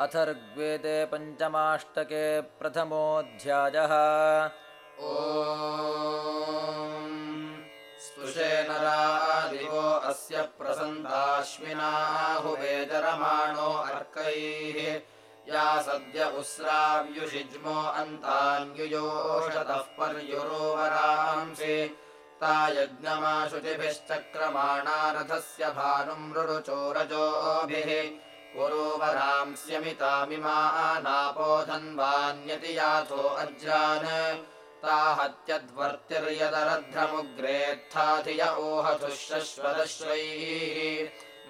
अथर्ग्वेदे पञ्चमाष्टके प्रथमोऽध्यायः। ओ स्पृशेनरादिवो अस्य प्रसन्ताश्विनाहुवेजरमाणो अर्कैः। या सद्य उस्राव्युषिज्मो अन्तान्युयोषतः पर्युरोवरांसि। ता यज्ञमाशुचिभिश्चक्रमाणारथस्य भानुम् रुरुचोरजोभिः पुरोवरांस्यमितामिमानापोधन्वान्यति याथो अज्रान्। ताहत्यद्वर्तिर्यदरध्रमुग्रेत्थाधिय ओहथुः शश्वदश्वैः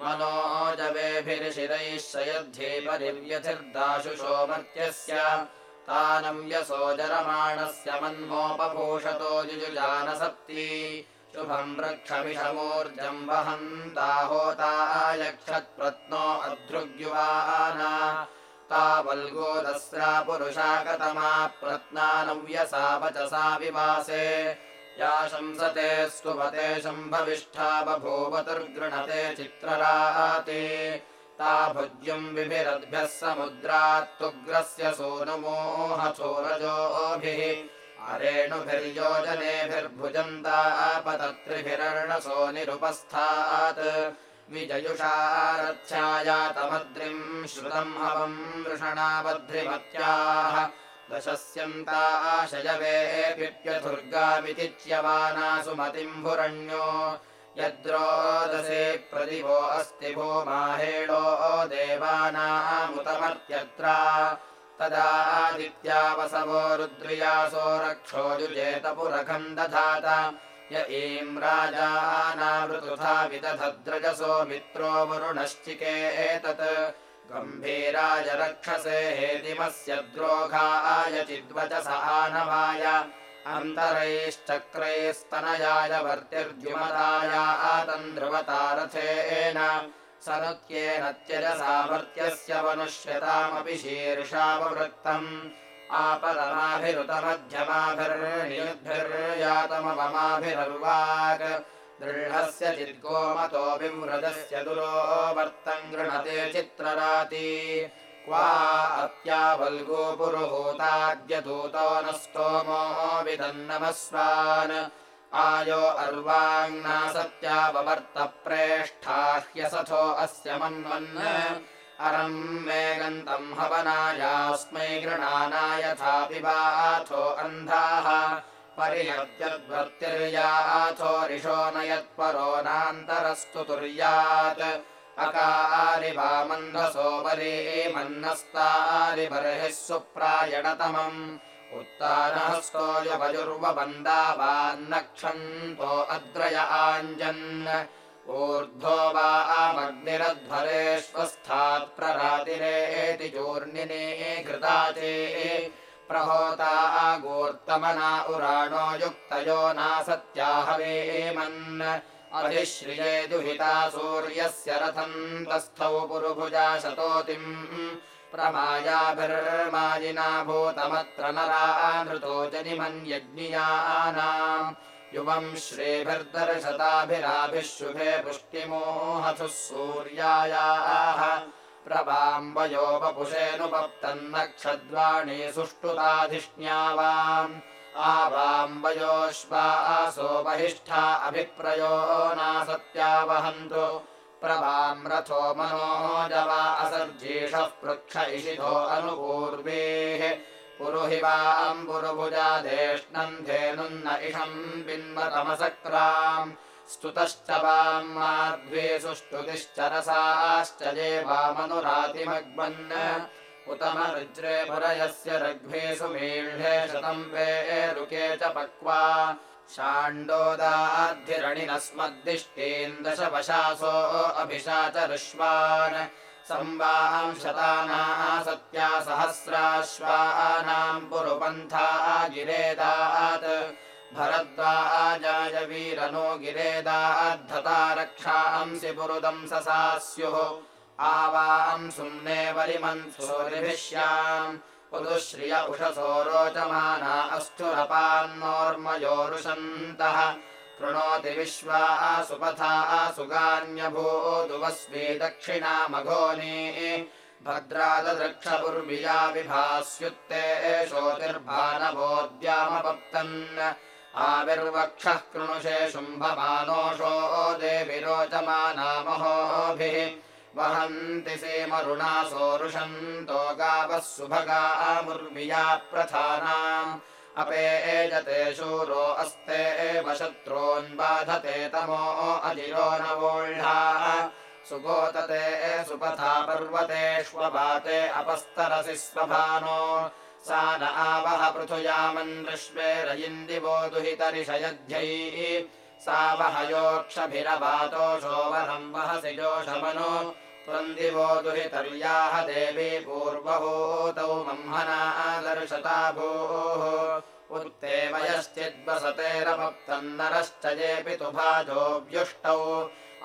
मनोजवेभिर्शिरैः शयद्धीपरिव्यथिर्दाशुषो मर्त्यस्य तानम् यसोजरमाणस्य मन्मोपभूषतो युजुजानसप्ती शुभम् रक्षमिषमूर्जम् वहन्ताहोतायक्षत्प्रत्नो अध्रुग्युवाना तावल्गोदस्रा पुरुषाकतमा प्रत्नानव्यसा वचसा विवासे। या शंसते स्तुवते शम्भविष्ठा बभूवतुर्गृणते चित्रराते। ता भुज्यम् विभिरद्भ्यः समुद्रात्तुग्रस्य सोनुमोहचोरजोभिः अरेणुभिर्योजनेभिर्भुजन्तापतत्रिभिरर्णसो निरुपस्थात्। विजयुषारथ्यायातमद्रिम् श्रुतम् हवम् वृषणावध्रिमत्याः दशस्यन्ताशयवेऽप्यथुर्गामिति च्यवाना सुमतिम् भुरण्यो। यद्रोदसे प्रदिवो अस्ति भो माहेळो देवानामुतमर्त्यत्र तदादित्यावसवो रुद्रियासो रक्षो युजेतपुरखम् दधात य ईम् राजानावृतुथा विदधद्रजसो मित्रो वरुणश्चिकेतत् गम्भीराय रक्षसे हेतिमस्य द्रोघाय चिद्वचस आनवाय अन्तरैश्चक्रैस्तनयाय वर्तिर्द्युमदाय आतन्द्रुवतारथेन सनुत्येन त्यजसामर्त्यस्य मनुष्यतामपि शीर्षाववृत्तम्। आपरमाभिरुतमध्यमाभिर्नियुद्भिर्यातमवमाभिरर्वाक् दृढस्य चिद्गोमतो विव्रजस्य दुरोवर्तम् गृणते चित्रराती। क्वा अत्यावल्गो पुरुहूताद्यदूतो न स्तोमो विदन्नमस्वान् आयो अर्वाङ्नासत्याववर्तप्रेष्ठा ह्यसथो अस्य मन्वन्। अरम् मे गन्तम् हवनायास्मै गृणानायथापि वाथो अन्धाः। परिहत्यद्वर्तिर्याथो रिषो न यत्परो नान्तरस्तु तुर्यात् अकारि वामन्धसो वरे मन्नस्तारि बर्हिः सुप्रायणतमम् उत्तानहस्तोयवजुर्वबन्दावान्नक्षन्तो अद्रय आञ्जन्। ऊर्ध्वो वा आमग्निरध्वरेष्वस्थात् प्ररातिरेति चूर्णिने घृताचे प्रहोता गोर्तमना उराणो युक्तयो नासत्याहवेमन् अधिश्रिये दुहिता सूर्यस्य रथम् तस्थौ पुरुभुजा शतोतिम् प्रमायाभिर्मायिना भूतमत्र नरानृतो जनिमन्यज्ञियानाम्। युवम् श्रेभिर्दर्शताभिराभिः शुभे पुष्टिमोहथुः सूर्यायाः प्रवाम्बयोपपुषेऽनुपप्तन्नक्षद्वाणी सुष्ठुताधिष्ण्यावाम् आवाम्बयोश्वासो बहिष्ठा अभिप्रयो नासत्यावहन्तु रथो मनोजवा असर्जीषः पृक्ष इषिधो अनुपूर्वेः। पुरुहि वाम् पुरुभुजादेष्णम् धेनुन्न इषम् बिन्वतमसक्राम्। स्तुतश्च वाम् माध्वे सुष्टुतिश्चरसाश्च ये वामनुरातिमग्मन् उतमरुज्रे पुरयस्य रग्भेषु मीढ्ये शतम् वेरुके च पक्वा शाण्डोदाद्धिरणिनस्मद्दिष्टेन् दशवशासो अभिशाचरुष्वान् संवाम् शताना सत्या सहस्राश्वानाम् पुरुपन्था गिरेदात् भरद्वाजाय वीरनो गिरेदाद्धता रक्षांसि पुरुदम् ससास्युः आवाम् सुम्ने वरिमन्सोरिभिष्याम् पुदुश्रिय उषसो रोचमाना अस्थुरपान्नोर्मयोरुषन्तः कृणोति विश्वा सुपथा सुगान्यभूदुवस्वी दक्षिणा मघोनी। भद्रादृक्षपुर्विया विभास्युत्ते एषोतिर्भानवोद्यामपप्तन् आविर्वक्षः कृणुषे शुम्भमानोषो देवि रोचमानामहोभिः वहन्ति सीमरुणा सोरुषन्तो गावः सुभगामुर्विया प्रधानाम् अपे एजते शूरो अस्ते एव शत्रून्बाधते तमो अजिरो न वोढ्याः सुगोतते सुपथा पर्वतेष्वभाते अपस्तरसि स्वभानो। सा न आवह पृथुयामन्विश्वेरयिन्दिवो दुहितरिषयध्यैः सा वहयोक्षभिरवातोषो वरम् वहसि जोषमनो त्वन्दिवो दुहितर्याः देवी पूर्वभूतौ मह्मना दर्शता भूः। उत्ते वयश्चिद्वसतेरभक्तन्नरश्च येऽपि तु भाजो व्युष्टौ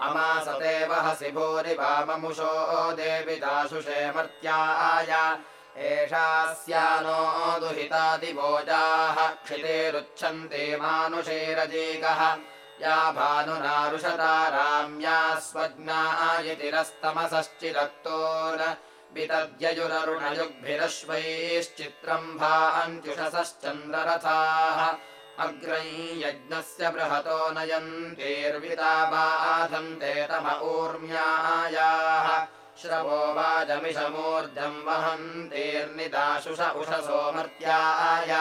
अमासते वहसि भूरि वाममुषो देवि दाशुषे मर्त्याय। एषा स्यानो दुहितादिभोजाः क्षितेरुच्छन्ति मानुषेरजीकः या भानुनारुषताराम्या स्वज्ञायतिरस्तमसश्चिदक्तोन वितद्ययुररुणयुग्भिरश्वैश्चित्रम् भान्त्युषसश्चन्द्ररथाः अग्रै यज्ञस्य बृहतो नयन्तेर्विता बाधन्ते तम ऊर्म्यायाः श्रवो वाजमिषमूर्जम् वहन्तीर्निदाशुष उषसोमर्त्याय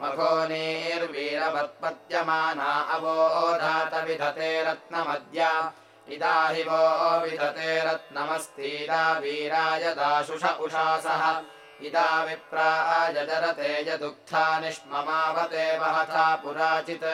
मघोनीर्वीरवत्पत्यमाना अवोधात विधते रत्नमद्या। इदा हि वो विधते रत्नमस्तीदा वीराय दाशुष उषासः इदा विप्राय जरते यदुक्था निष्ममावते वहथा पुराचित्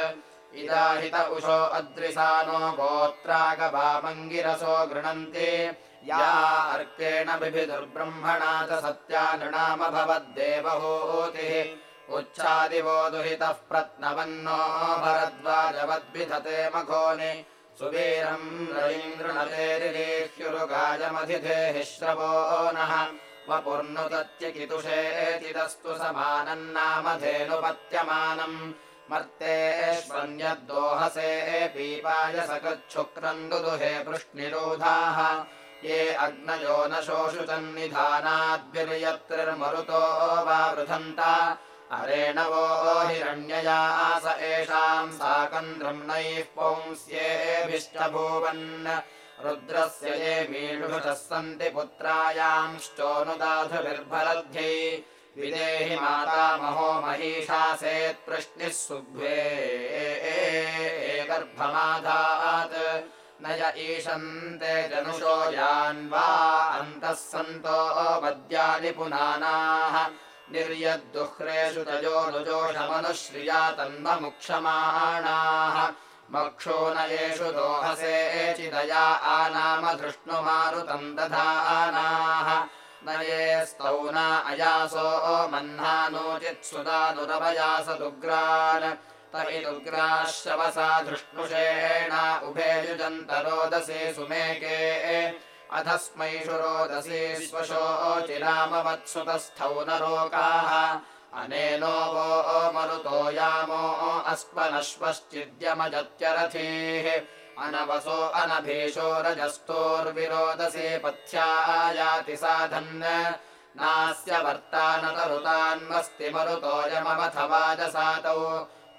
इदा हित उषो अद्रिसानो गोत्रागवामङ्गिरसो गृणन्ति। या अर्केण बिभिदुर्ब्रह्मणा च सत्या नृणामभवद्देवहूतिः उच्छादिवो दुहितः प्रत्नवन्नो भरद्वाजवद्विधते मघोनि। सुवीरम् श्रवो नः। वपुर्नुदत्यकितुषेचिदस्तु समानम् मर्तेष्वन्यद्दोहसे पीपाय सकृच्छुक्रन्दुदुहे पृष्णिरोधाः ये अग्नयो न शोषुतन्निधानाद्भिर्यत्रिर्मरुतो वा वृधन्ता अरेणवो हिरण्यया स एषाम् साकन्द्रम्णैः पुंस्येभिश्च भूवन्। रुद्रस्य ये मीषुषः सन्ति पुत्रायांश्चोनुदाधुभिर्भरध्यै विदेहि मातामहो महिषासेत्पृश्निः सुभ्वे। गर्भमाधात्। न य ईशन्ते जनुषो यान्वा। अन्तः सन्तो वद्यानि पुनानाः निर्यद्दुह्रेषु तयोनुजोषमनुश्रिया तन्ममुक्षमाणाः मक्षो न येषु दोहसे चिदया आनाम धृष्णुमारुतम् दधानाः न ये स्तौना अयासो मह्ना नोचित्सुदानुरवयासदुग्रान् तमिदुग्राश्रवसा धृष्णुषेण उभे युजन्तरोदसे सुमेके अधस्मैषु रोदसी स्वशोचिरामवत्सुतस्थौ नरोकाः। अनेनो वो मरुतो यामो अस्मनश्वश्चिद्यमजत्यरथीः अनवसो अनभीषो रजस्तोर्विरोदसे पथ्यायाति साधन्। नास्य वर्ता न तरुतान्वस्ति मरुतोऽयमवथ वाजसातौ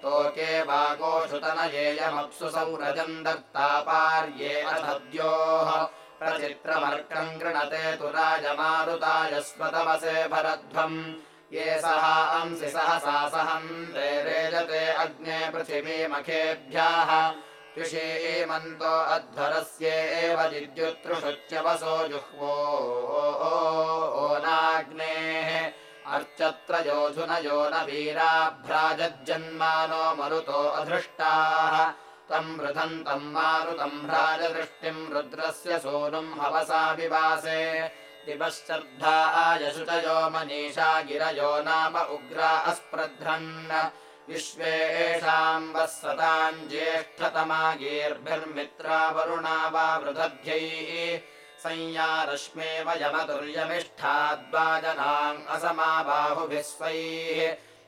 तोके वागोषुतनयेयमप्सु सौरजम् दत्तापार्ये अधद्योः प्रचित्रमर्कम् गृणते तु राजमारुताय स्वतमसे भरध्वम्। ये सहांसि सहसा सहन्ते रेजते अग्ने पृथिवीमखेभ्यः। त्युषीमन्तो अध्वरस्येव जिद्युत्रुषुच्यवसो जुह्वो नाग्नेः। अर्चत्रयोधुनयो न वीराभ्राजज्जन्मानो मरुतो अधृष्टाः तम् वृधन्तम् मारुतम् भ्राजदृष्टिम् रुद्रस्य सोनुम् हवसा विवासे दिवश्चर्धायशुचयो मनीषा गिरयो नाम उग्रा अस्प्रध्रन्। विश्वेषाम् वः सताम् ज्येष्ठतमा गीर्भिर्मित्रा वरुणा वा वृधध्यैः संया रश्मेव यमतुर्यमिष्ठाद्वाजनाम् असमा बाहुभिः स्वैः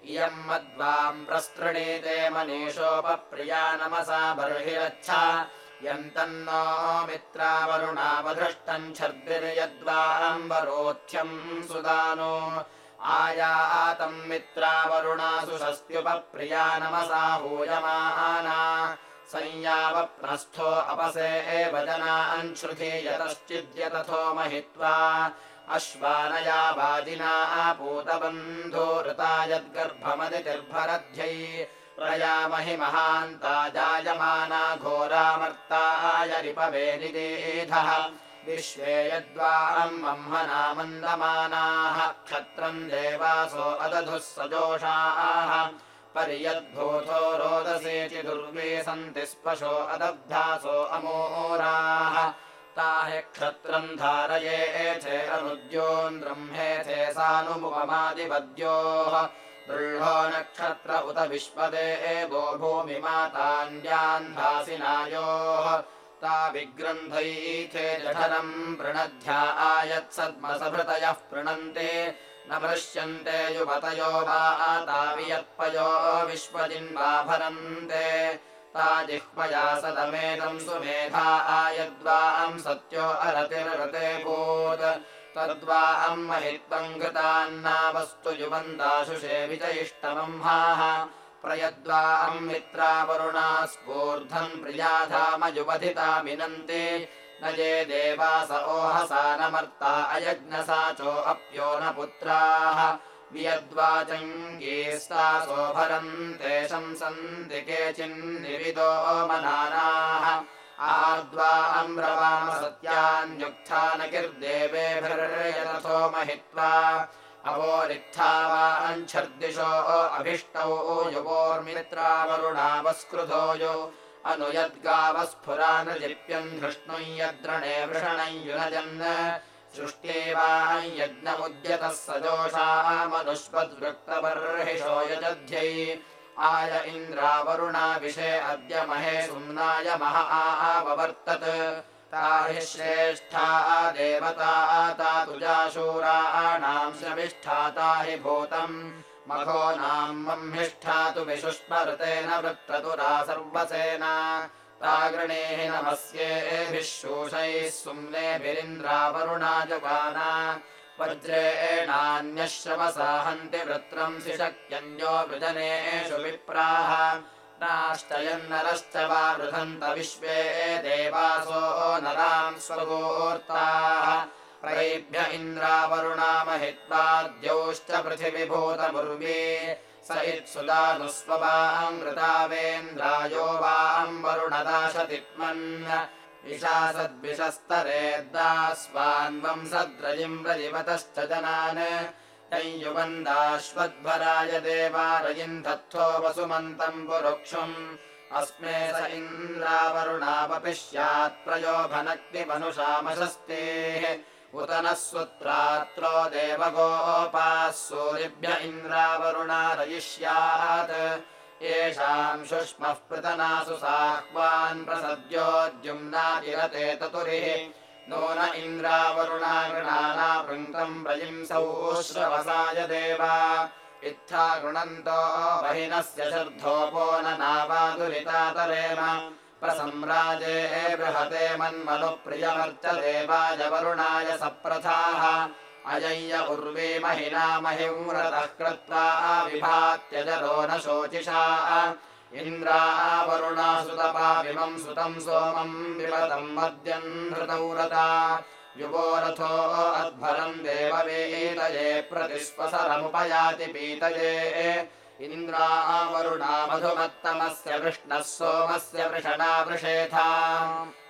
इयम् मद्वाम् प्रस्तृणीते मनीषोपप्रिया नमसा बर्हिरच्छा। यन्तन्नो मित्रावरुणावधृष्टम् छर्दिर्यद्वाम्बरोध्यम् सुदानो। आयातम् मित्रावरुणासु षस्त्युपप्रिया नमसाहूयमाना संयावप्रस्थो अपसे एव जनान् श्रुति यतश्चिद्यतथो महित्वा अश्वानया वाजिना पूतबन्धोरुता यद्गर्भमदितिर्भरध्यै प्रयामहि महान्ता जायमाना घोरामर्ताय रिपवेदिदेधः विश्वे यद्वाम् ब्रह्मणा मन्दमानाः क्षत्रम् देवासो अदधुः सजोषाः। पर्यद्भूतो रोदसेति दुर्गे सन्ति स्पशो अदब्धासो अमोराः ताहि क्षत्रम् धारयेथे अनुद्योन् ब्रह्मेथे सानुमुपमादिपद्योः दृढो नक्षत्र उत विश्वदे एवो भूमिमातान्यान्धासिनायोः ता विग्रन्थैथे जठरम् प्रणध्या आयत्सद्मसभृतयः प्रणन्ते न मृश्यन्ते युवतयो वा तावियत्पयो विश्वजिन्वा भरन्ते ता जिह्वया सदमेदम् सुमेधा आयद्वाम् सत्यो अरतिरते भूत्। तद्वा अम् महित्वम् कृतान्नावस्तु युवन्दाशुषे विजयिष्टमम्हाः प्रयद्वा अम् मित्रावरुणा स्फूर्धम् प्रियाधामयुवधिता मिनन्ति। न ये देवास ओहसा न मर्ता अयज्ञसाचो अप्यो न पुत्राः वियद्वाचङ्गीस्तासो भरन्ते शंसन्ति केचिन्निविदो मनानाः। आद्वा अम्रवाम सत्यान्युक्था न किर्देवेभिर्यथो महित्वा। अवोरित्था वा अञ्छर्दिशो अभिष्टौ युवोर्मित्रावरुणावस्कृतो यो। अनुयद्गावस्फुरा न लिप्यम् धृष्णुम् सृष्ट्येवा यज्ञमुद्यतः सजोषामनुष्वद्वृक्तबर्हिषो यजध्यै। आय इन्द्रावरुणा विषे अद्य महे सुम्नाय मह ता हि श्रेष्ठा देवता तातुजाशूराणाम् श्रविष्ठाता हि भूतम्। मघो नाम् मह्मिष्ठा तु विशुष्मरुतेन वृत्रतुरा सर्वसेना तागृणेः नमस्येभिः शोषैः सुम्नेभिरिन्द्रावरुणा जगाना वज्रेणान्यश्रमसा हन्ति वृत्रम् शिशक्यन्यो वृजनेषु विप्राः नाष्टयन्नरश्च वा वृधन्त विश्वे देवासो नराम् स्वगोर्ताः प्रैभ्य इन्द्रावरुणा महित्वाद्यौश्च पृथिविभूतमुर्वी स इत्सुदानुस्ववामृतावेन्द्रायो वाम् वरुणदाशतित्मन् विशासद्विषस्तरेद्दास्वान्वम् सद्रजिम् रजिवतश्च जनान् युवन्दाश्वद्भराय देवारयिन्धत्थो वसुमन्तम् पुरुक्षुम्। अस्मे स प्रयोभनक्तिमनुषामशस्तेः उत नः सुत्रात्रो देवगोपाः सूरिभ्य इन्द्रावरुणा रयिष्यात् येषाम् शुष्मः पृतनासु साह्वान् प्रसद्योद्युम्नातिरते ततुरिः। नून इन्द्रावरुणा गृणाना वृङ्क्तम् प्रजिंसौ श्रवसाय देवा। इत्था गृणन्तो बहिनस्य शर्धोपो न नावादुरितातरेम प्रसम्राजे बृहते मन्मनुप्रियमर्च देवाय वरुणाय सप्रथाः। अयय्य उर्वी महिना महिंव्रतः कृत्वा विभात्यजरो न शोचिषा। इन्द्रावरुणा सुतपाविमम् सुतम् सोमम् विमतम् मद्यम् हृतौ रता। युवोरथो अध्वरम् देववेतये प्रतिस्वसरमुपयाति पीतये इन्द्रावरुणा मधुमत्तमस्य कृष्णः सोमस्य वृषणा वृषेथा।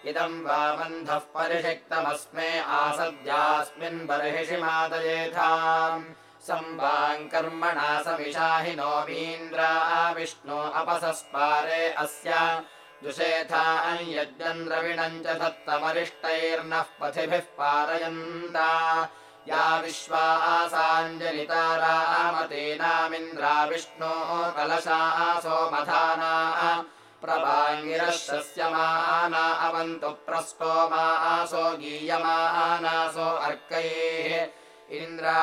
इदम् वामन्धः परिषिक्तमस्मे आसद्यास्मिन् बर्हिषि मादयेथा संवाम् कर्मणा विष्णो अपसस्पारे अस्य। दुषेथा यज्ञम् द्रविणम् च दत्तमरिष्टैर्नः पथिभिः पारयन्ता या विश्वासाञ्जलितारामतीनामिन्द्रा विष्णो कलशासो मधाना प्रभाङ्गिरशस्यमाना अवन्तु प्रस्तोमासो गीयमानासो अर्कैः इन्द्रा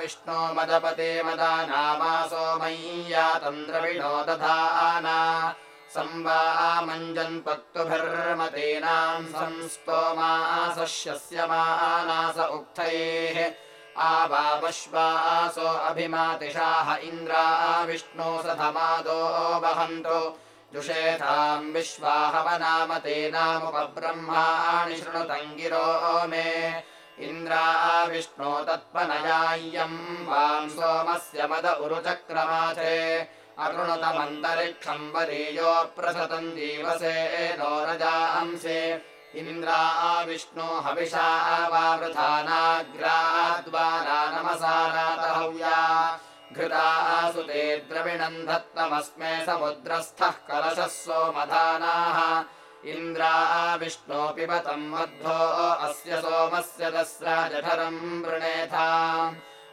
विष्णो मदपते मदानामासो मय्यातन्द्रविणो दधाना संवामञ्जन्पक्तुभिर्मतीनाम् संस्तोमासस्य मानास उक्थैः आवापश्वासो अभिमातिशाह इन्द्रा विष्णो सधमादो वहन्तु। जुषेथाम् विश्वाहवनामतेनामुपब्रह्माणि शृणुतङ्गिरो मे। इन्द्रा विष्णो तत्पनयाय्यम् वाम् सोमस्य मद उरुचक्रमाथे अकृणुतमन्तरिक्षम् वरीयो प्रसतम् जीवसे नो रजांसे इन्द्रा विष्णो हविषा वावृथानाग्राद्वारा नमसारातहव्या घृता सुते द्रविणम् धत्तमस्मे समुद्रस्थः कलशः सोमधानाः। इन्द्रा विष्णो पिबतम् मध्वो अस्य सोमस्य दस्राजठरम् वृणेथा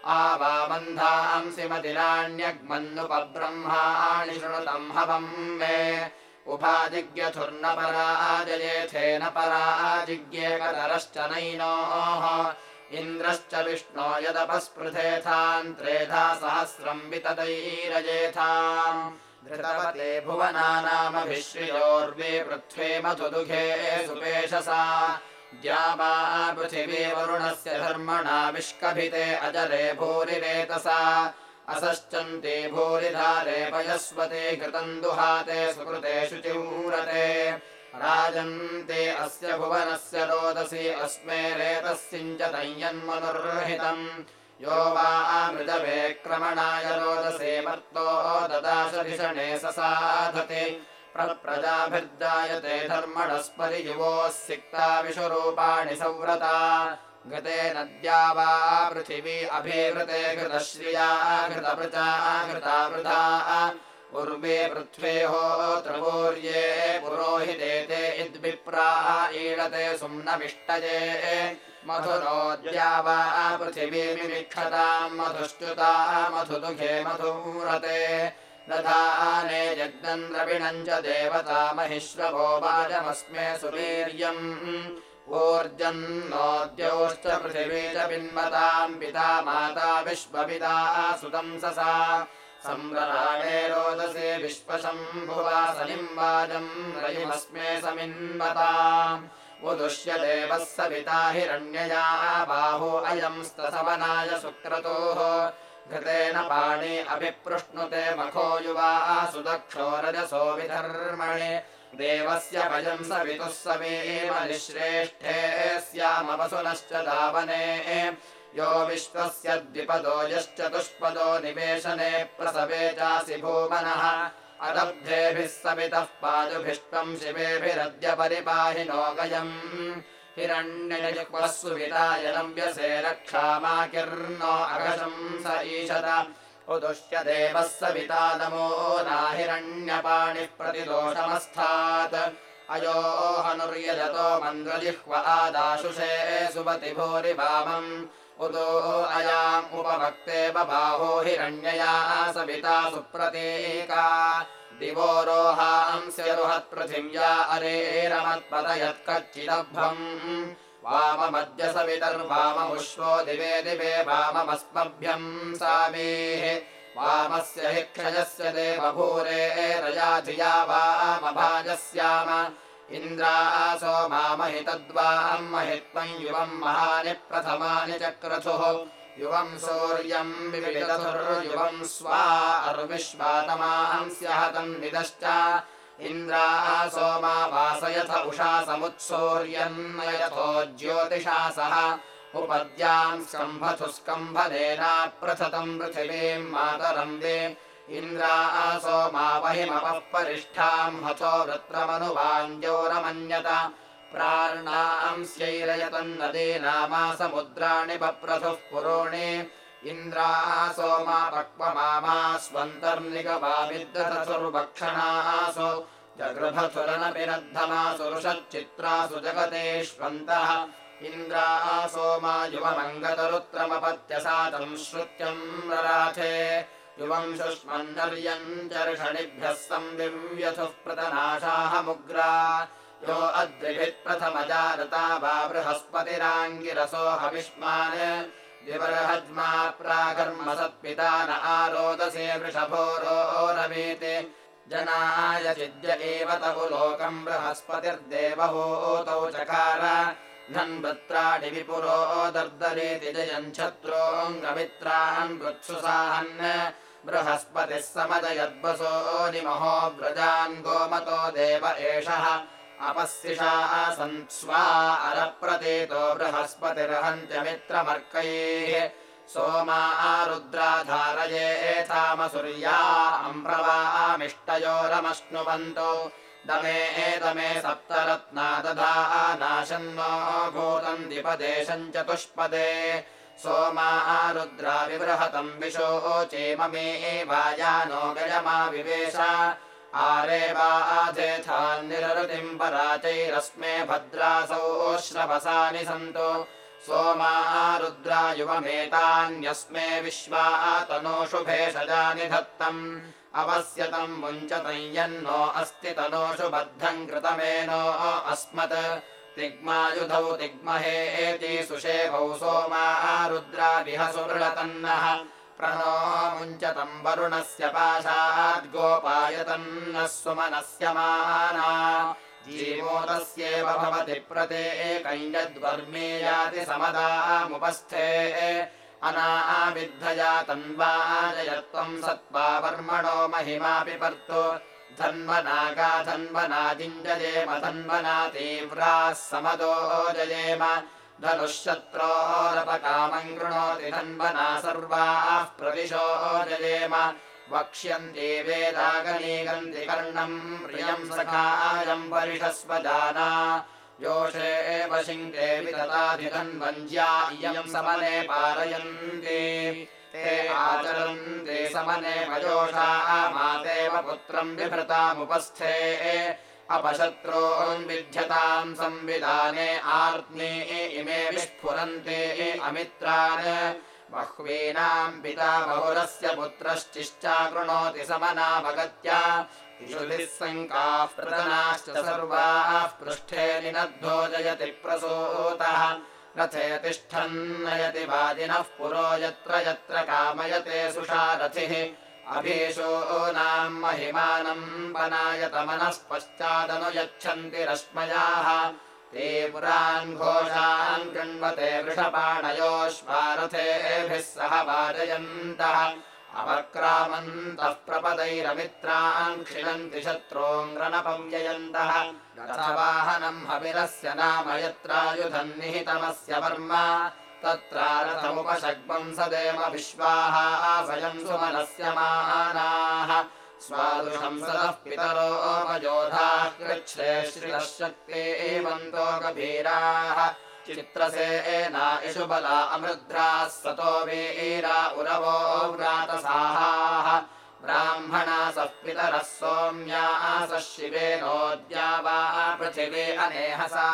आवामन्धांसि मदिनान्यग्मन्नुपब्रह्माणि शृणुतम् हवम् मे। उपाजिज्ञथुर्नपराजयेथेन पराजिज्ञेकतरश्च नैनोः। इन्द्रश्च विष्णो यदपस्पृथेथान् त्रेधा सहस्रम् वितदैरजेथाम् धृतवते भुवनानामभिश्रियोर्वे पृथ्वे मधुदुघे सुपेशसा द्यावा पृथिवी वरुणस्य धर्मणा विष्कभिते अजरे भूरिरेतसा। असश्चन्ते भूरिधारे पयस्वते घृतम् दुहाते सुकृते शुचिऊरते राजन्ते अस्य भुवनस्य रोदसी अस्मे रेतस्सिञ्चतयन्मनुर्हितम् यो वा मृजवे क्रमणाय रोदसे मर्तो ददाशधिषणे ससाधते प्रजाभिर्जायते धर्मणस्परियुवोः सिक्ता विश्वरूपाणि संव्रता। गते नद्या वा पृथिवी अभिवृते घृतश्रिया घृतपृचा घृतावृता। उर्वे पृथ्वेहोत्रपूर्ये पुरोहिते इद्विप्रा ईळते सुम्नमिष्टये मधुरोद्या वा पृथिवीमिक्षताम् मधुश्च्युता मधुदुघे मधुरते दधाने जग्नम् द्रविणम् च देवता महिश्रवो वाजमस्मे सुवीर्यम्। ऊर्जन्नोद्योश्च पृथिवी च पिन्वताम् पिता माता विश्वपिता सुतंससा सम्राणे रोदसे विश्वशम्भुवासनिम् वाजम् रयिमस्मे समिन्वता। उदुष्य देवः सविता हिरण्यया बाहो अयम् स्तसवनाय सुक्रतोः घृतेन पाणि अभिपृष्णुते मखो युवा सुदक्षो रजसो विधर्मणे। देवस्य भजम् सवितुः समेव निःश्रेष्ठे स्यामवसुनश्च दावने। यो विश्वस्य द्विपदो यश्चतुष्पदो निवेशने प्रसवे चासि भूमनः। अदब्धेभिः सवितः पादुभिष्टम् शिवेभिरद्य परिपाहि नोगयम् हिरण्यजिह्वः सुवितायनम् व्यसे रक्षामाकिर्नो अघशम् स ईशत। उदुष्य देवः सविता नमो नाहिरण्यपाणिः प्रतिदोषमस्थात्। अयो हनुर्यजतो मन्द्रजिह्व आदाशुषे सुपति भूरि वामम् उदो अयाम् उपभक्ते बबाहो हिरण्यया सविता सुप्रतीका दिवो रोहांस्यरुहत्पृथिव्या अरेरमत्पतयत्कच्चिदभ्वम् वाममद्य सवितर्वाममुश्वो दिवे दिवे वाममस्मभ्यम् सामेः। वामस्य हि क्षयस्य रया धिया वामभाजस्याम। इन्द्रासो मामहि तद्वाम् महित्वम् युवम् महानि प्रथमानि चक्रथुः युवम् सूर्यम् विविदथुर्युवम् स्वा अर्विश्वातमांस्यहतम् निदश्च। इन्द्रासो मा वासयथ उषा समुत्सूर्यम् यथो ज्योतिषा सह उपद्याम् स्कम्भथु स्कम्भदेनाप्रथतम् पृथिवीम् मातरम् दे इन्द्रासो मा वहिमपः परिष्ठाम् हथो वृत्रमनुवाञ्जोरमन्यत प्रार्णांस्यैरयतम् नदीनामा समुद्राणि बप्रथुः पुरोणे। इन्द्रासो मा पक्वमामा स्वन्तर्निगवामिद्रथुर्भक्षणासु जगृभथुरनपि नद्धमासु ऋषच्चित्रासु जगतेष्वन्तः इन्द्रासो मा युवमङ्गतरुत्रमपत्यसातम् श्रुत्यम् रराथे युवम् शुष्मन्नर्यम् चर्षणिभ्यः संविव्यथुः प्रतनाशाहमुग्रा यो अद्रिभित्प्रथमजारता वा बृहस्पतिराङ्गिरसो हविष्मान्। विबर्हज्मा प्रागर्म सत्पिता न आरोदसे वृषभो रोरवीते जनाय चिद्य एव तव लोकम् बृहस्पतिर्देवहूतौ चकार। धन्वत्राणि विपुरो दर्दरेति जयम् शत्रोऽङ्गमित्रान् वृत्सुसाहन्। बृहस्पतिः समजयद्वसो निमहो व्रजान् गोमतो देव एषः अपस्यिषासन् स्वा अरप्रतीतो बृहस्पतिर्हन्त्यमित्रमर्कैः। सोमा रुद्राधारयेथामसुर्या अम्प्रवामिष्टयोरमश्नुवन्तो। दमे एदमे सप्तरत्ना दधा नाशन्नो भूतम् दिपदेशम् चतुष्पदे सोमा रुद्रा विबृहतम् विशोचेममे वायानो गजमा विवेश आरेवाधेथान्निरृतिम् पराचैरस्मे भद्रासौ श्रवसानि सन्तो। सोमा रुद्रा युवमेतान्यस्मे विश्वा तनोषु भेषजानि धत्तम्। मुञ्चतम् यन्नो अस्ति तनोषु बद्धम् कृतमेनो अस्मत्। तिग्मायुधौ तिग्महेति सुषेभौ सोमा रुद्रा विहसुमृळतन्नः प्रणो मुञ्चतम् वरुणस्य पाशाद्गोपायतन्नः सुमनस्य माना। जीमोदस्येव भवति प्रते कैयद्वर्मेयाति समदामुपस्थे। अनाविद्धया तन्वाजयत्वम् सत्त्वा वर्मणो महिमापि पर्तु धन्वनागा धन्वनाजिञ्जयेम धन्वना तीव्राः समदो जयेम धनुःशत्रोरपकामम् धन्वना सर्वाः प्रदिशो जयेम। वक्ष्यन्ति वेदागनीगन्ति कर्णम् प्रियम् सखायम् परिषस्वजाना योषे एव शिङ्के विदताधिधन्वञ्ज्या इयम् समने पारयन्ति। ते आचरन्ति समने मयोषा मातेव पुत्रम् बिभृतामुपस्थे अपशत्रोन्विध्यताम् संविधाने आर्त्ने इमे विस्फुरन्ते अमित्रान्। बह्वीनाम् पिता बहुरस्य पुत्रश्चिश्चाकृणोति समनावगत्या इषुभिः सङ्काः प्रदनाश्च सर्वाः पृष्ठे निनद्धो जयति प्रसूतः। रथे तिष्ठन्नयति वादिनः पुरो यत्र यत्र कामयते सुषारथिः अभीषो नाम् महिमानम् वनायतमनः यच्छन्ति रश्मयाः। ते पुरान् घोषान् कृण्वते वृषपाणयोश्वारथेभिः सह वाजयन्तः। अवक्रामन्तः प्रपदैरमित्रान् क्षिणन्ति शत्रोङ्ग्रनपव्ययन्तः रथवाहनम् हविरस्य नाम यत्रायुधम् निहितमस्य वर्म तत्रारथमुपशग्मम् सदेम विश्वाः स्वयम् सुमनस्य मानाः। स्वादृशम् सदः पितरो मयोधाः कृच्छ्रे श्रितः शक्ते गभीराः। चित्रसेना इषु बला अमृद्राः सतो वीरा उरवो व्रातसाहाः। ब्राह्मणासः पितरः सोम्यासः शिवेनोद्या वा पृथिवी अनेहसा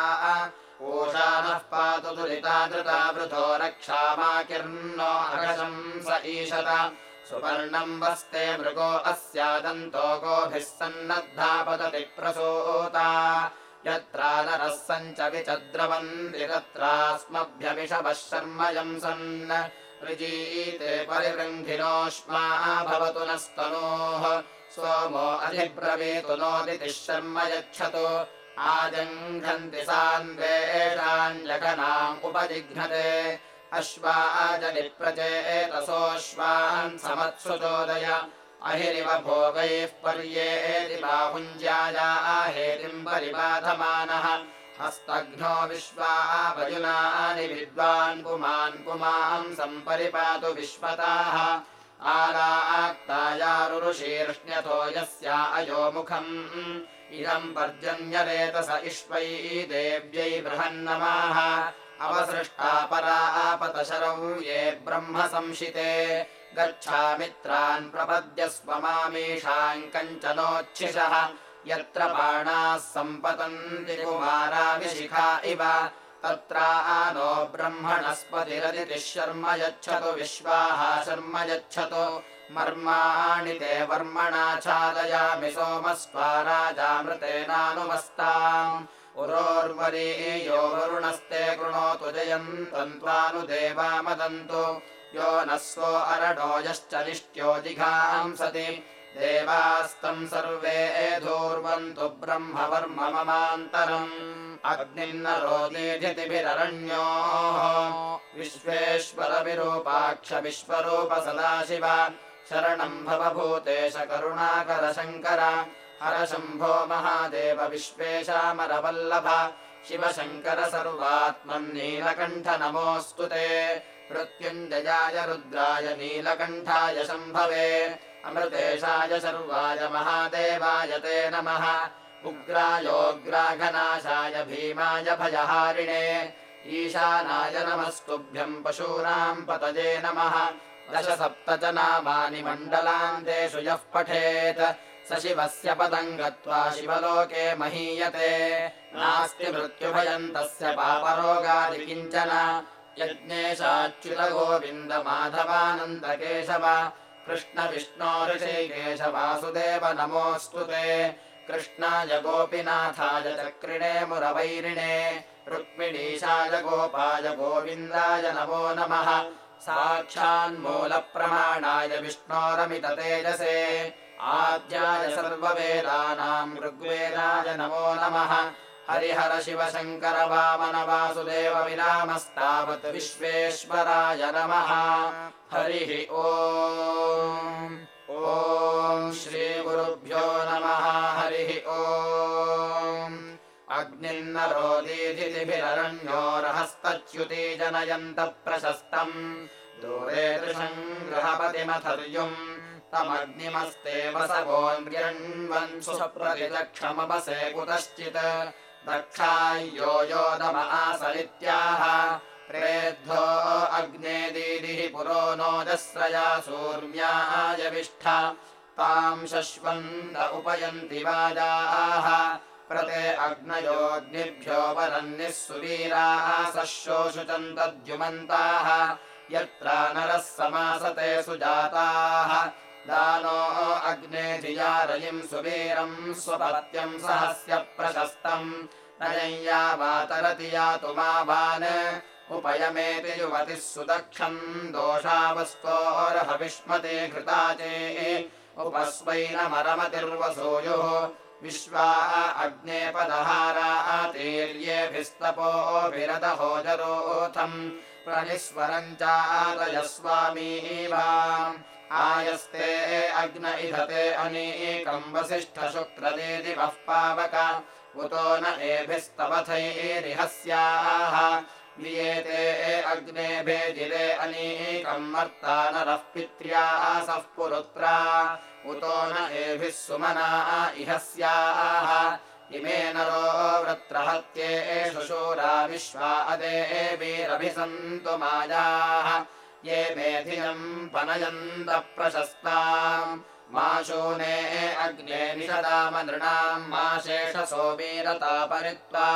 पातु दुरिता धृता वृथो रक्षामाकिर्नो अघशंस ईशत। सुवर्णम् वस्ते मृगो अस्यादन्तो गोभिः सन्नद्धा पतति प्रसूता। यत्रा नरः सञ्च विचद्रवन्ति तत्रास्मभ्यमिषवः शर्मयम् सन्। ऋजीते परिवृङ्घिनोष्मा भवतु नस्तनोः। सोमो अधिब्रवीतु नोदितिः शर्म यच्छतु आजङ्घन्ति सान्वेषाञ्जघनाम् उपजिघ्नते। अश्वाजनिप्रचेतसोऽश्वान् समत्सुचोदय। अहिरिव भोगैः पर्येति बाहुञ्ज्याया हेतिम् परिबाधमानः हस्तघ्नो विश्वावयुनानि विद्वान् पुमान् पुमाम् सम्परिपातु विश्वताः। आलाक्तायारुषीर्ष्ण्यथो यस्या अयोमुखम् इदम् पर्जन्यरेतस इष्वै देव्यै बृहन्नमाः। अवसृष्टा परा आपतशरौ ये ब्रह्म संशिते। गच्छामित्रान् प्रपद्यस्व मामीषाम् कञ्चनोच्छिषः। यत्र बाणाः सम्पतन्ति कुमाराविशिखा इव। तत्रा नो ब्रह्मणस्पतिरदितिः शर्म यच्छतु विश्वाः शर्म यच्छतु मर्माणि ते वर्मणाच्छादयामि सोमस्त्वा राजामृतेनानुमस्ताम् उरोर्वरीयो वरुणस्ते कृणोतु जयन्तन्त्वानुदेवा मदन्तु यो नः सो अरडो यश्च निष्ट्यो जिघांसति। देवास्तम् सर्वे धूर्वन्तु ब्रह्मवर्म ममान्तरम् अग्निन्न रोदीधितिभिररण्योः विश्वेश्वरविरूपाक्ष विश्वरूप सदाशिव शरणम् भवभूतेश करुणाकर शङ्कर हर शम्भो महादेव विश्वेशामरवल्लभ शिव शङ्कर सर्वात्मन्नीलकण्ठ नमोऽस्तु ते। मृत्युञ्जयाय रुद्राय नीलकण्ठाय शम्भवे। अमृतेशाय सर्वाय महादेवाय ते नमः। उग्रायोग्राघनाशाय भीमाय भयहारिणे। ईशानाय नमस्तुभ्यम् पशूनाम् पतये नमः दश सप्त च नामानि मण्डलान्तेषु यः पठेत्। स शिवस्य पदम् गत्वा शिवलोके महीयते। नास्ति मृत्युभयम् तस्य पापरोगादि किञ्चन। यज्ञेशाच्युत गोविन्द माधवानन्द केशव कृष्ण विष्णो ऋषिकेश वासुदेव नमोऽस्तु ते। कृष्णाय गोपीनाथाय चक्रिणे मुरवैरिणे। रुक्मिणीशाय गोपाय गोविन्दाय नमो नमः साक्षान्मूलप्रमाणाय विष्णोरमित तेजसे। आद्याय सर्ववेदानाम् ऋग्वेदाय नमो नमः। हरिहर शिव शङ्कर वामन वासुदेव विरामस्तावत् विश्वेश्वराय नमः। हरिः ओ ॐ श्रीगुरुभ्यो नमः। हरिः ओ रहस्तच्युती जनयन्त प्रशस्तम् दूरे दृशम् गृहपतिमथर्युम् तमग्निमस्ते वसवोऽन्यण्वन् सुप्रतिदक्षमवसे कुतश्चित् योदम आसरित्याह प्रेद्धो अग्ने दीदिः पुरो नोदस्रया सूर्यायविष्ठ ताम् शश्वन्द उपयन्ति वाजाः प्रते अग्नयोऽग्निभ्यो वरन्निः सुवीराः सशोषुचन्तद्युमन्ताः यत्र नरः समासते सुजाताः। दानो अग्ने धिया रयिम् सुवीरम् स्वपत्यम् सहस्य प्रशस्तम्। नय्या वातरति यातु मावान् उपयमेति युवतिः सुदक्षम् दोषावस्तोर्हविष्मते घृता चे उपस्वैनमरमतिर्वसूयुः विश्वा अग्ने पदहारातीर्येभिस्तपोभिरदहोजरोऽथम् प्रणिस्वरम् चातयस्वामीवा आयस्ते अग्न इधते अनीकम् वसिष्ठशुक्रदेदिवः पावक। उतो न एभिस्तवथैरिहस्याः वियेते अग्ने भेजिरे अनीकम् मर्ता नरः पित्र्यासः पुरुत्रा उतो न एभिः सुमना इहस्याः इमे नरो वृत्रहत्ये एषु शूरा विश्वा अदेवीरभिसन्तु मायाः। ये मेधियम् पनयन्त प्रशस्ताम्। मा शूने अग्ने निषदाम नृणाम्। मा शेषसो वीरतापरित्वा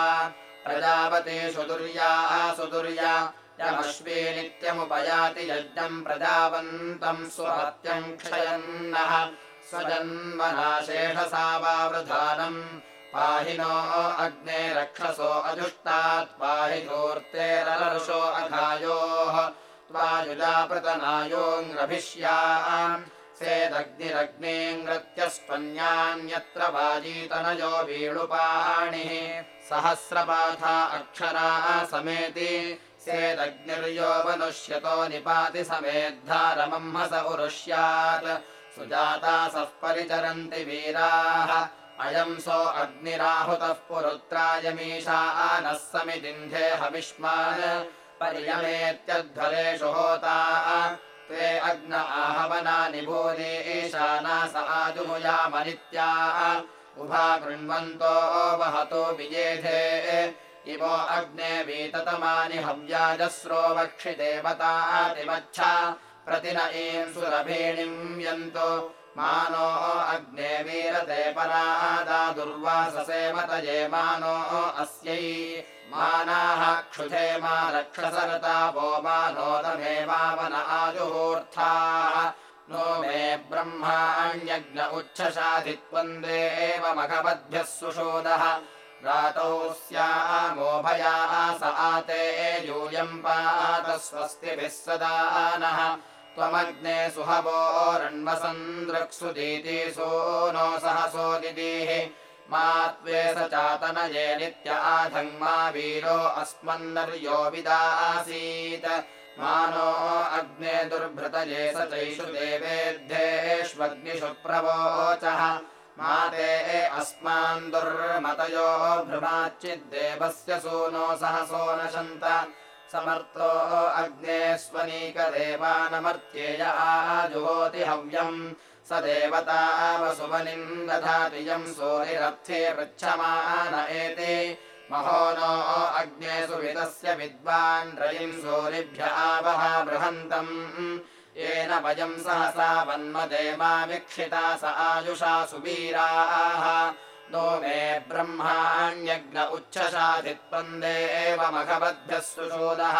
प्रजापतिषु दुर्या सुदुर्या यमश्वी नित्यमुपयाति यज्ञम् प्रजावन्तम् स्वहत्यम् क्षयन्नः। स्वजन्मना शेषसावावृधानम् पाहि नो अग्ने रक्षसो अजुष्टात्। पाहि धूर्तेरलर्षो अघायोः। त्वायुजापृतनायोऽङ्ग्रभिष्याम् सेदग्निरग्नेऽङ्ग्रत्यस्त्वन्यान्यत्र वाजीतनयो वीळुपाणिः। सहस्रपाथा अक्षरा समेति सेदग्निर्यो मनुष्यतो निपाति समेद्धारमह्मस उरुष्यात्। सुजातासः परिचरन्ति वीराः। अयम् सो अग्निराहुतः पुरुत्रायमीशा नः समिदिन्धे हविष्मान्। पर्यमेत्यध्वरेषु होता। त्वे अग्न आहवनानि भूरि ईशानास आजुमुयामनित्याः उभा कृण्वन्तो वहतो विजेधे इवो अग्ने वीततमानि हव्याजस्रो वक्षि देवतातिमच्छा प्रतिन ईम् सुरभीणिम् यन्तु। मानो अग्ने वीरते परादा दुर्वाससे मतये मानो अस्यै। मानाः क्षुधे मा रक्षसरतापो मानोदमेवावन आजुहूर्थाः नो मे ब्रह्माण्यज्ञ उच्छशाधित्वम् देवमघवद्भ्यः सुषोदः रातौ स्यामोभयाः स आते यूयम् पात स्वस्तिभिः सदा नः। त्वमग्ने सुहवोरण्वसन्द्रक्सुदीति सूनो सहसोदिः मा त्वे स चातनये नित्य आधङ्मा वीरो अस्मन्नर्यो विदासीत्। मानो अग्ने दुर्भृतये स चैषु देवेद्धेष्वग्निषु प्रवोचः मा ते अस्मान् दुर्मतयो भ्रमाच्चिद्देवस्य सूनो सहसो नशन्त समर्थो अग्ने स्वनीकदेवानमर्त्येय आजुहोति हव्यम्। स देवता वसुमनिम् दधाति यम् सूरिरर्थे पृच्छमान एते। महो नो अग्ने सुवितस्य विद्वान् रयिम् सूरिभ्य आवह बृहन्तम् येन वयम् सहसा वन्मदेवा वीक्षिता स आयुषा सुवीराः। नो मे ब्रह्माण्यग्न उच्छशाधित्वम् देवमघवद्भ्यः सुशोदः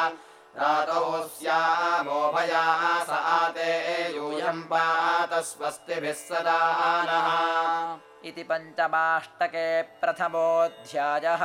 रातौ स्यामोभया स आते यूयम् पात स्वस्तिभिः सदा नः। इति पञ्चमाष्टके प्रथमोऽध्यायः